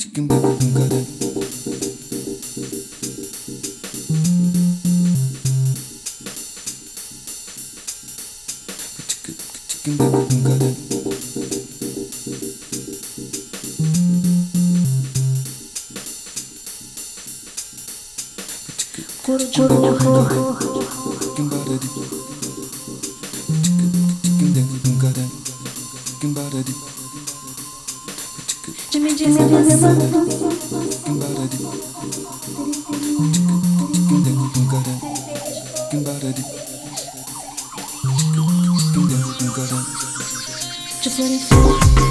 Just let it Jimmy, Jimmy, Jimmy, Just what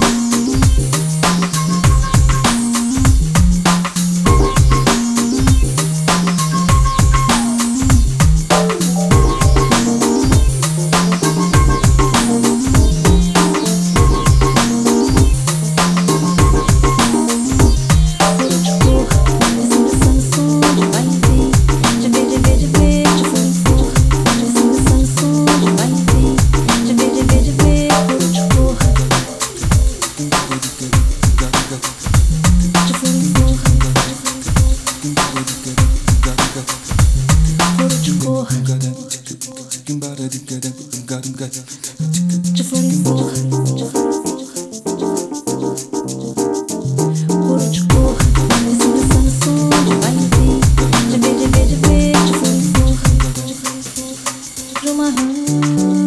It